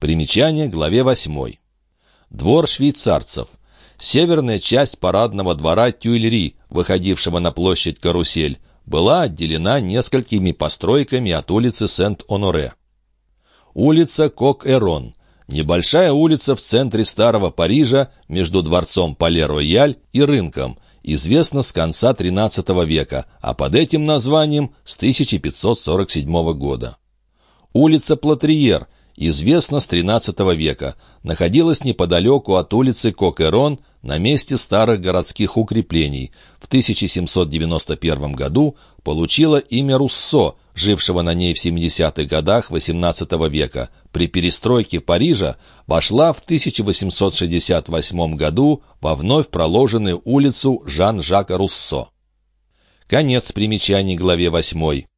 Примечание главе 8. Двор швейцарцев. Северная часть парадного двора Тюильри, выходившего на площадь Карусель, была отделена несколькими постройками от улицы Сент-Оноре. Улица Кок-Эрон. Небольшая улица в центре старого Парижа между дворцом Пале-Рояль и рынком, известна с конца XIII века, а под этим названием с 1547 года. Улица Платриер – известна с XIII века, находилась неподалеку от улицы Кокерон на месте старых городских укреплений. В 1791 году получила имя Руссо, жившего на ней в 70-х годах XVIII века. При перестройке Парижа вошла в 1868 году во вновь проложенную улицу Жан-Жака Руссо. Конец примечаний главе 8.